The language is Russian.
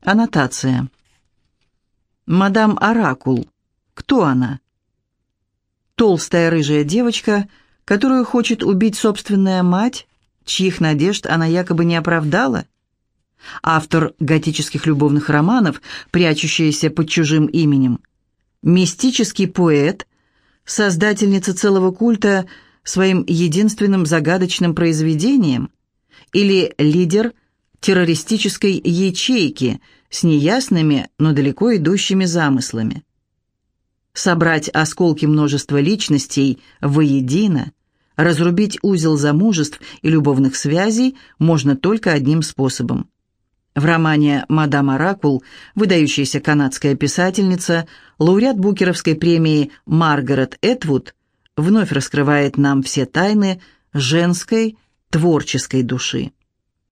Аннотация. Мадам Оракул. Кто она? Толстая рыжая девочка, которую хочет убить собственная мать, чьих надежд она якобы не оправдала? Автор готических любовных романов, прячущаяся под чужим именем. Мистический поэт, создательница целого культа своим единственным загадочным произведением? Или лидер террористической ячейки с неясными, но далеко идущими замыслами. Собрать осколки множества личностей воедино, разрубить узел замужеств и любовных связей можно только одним способом. В романе «Мадам Оракул» выдающаяся канадская писательница, лауреат Букеровской премии Маргарет Этвуд вновь раскрывает нам все тайны женской творческой души.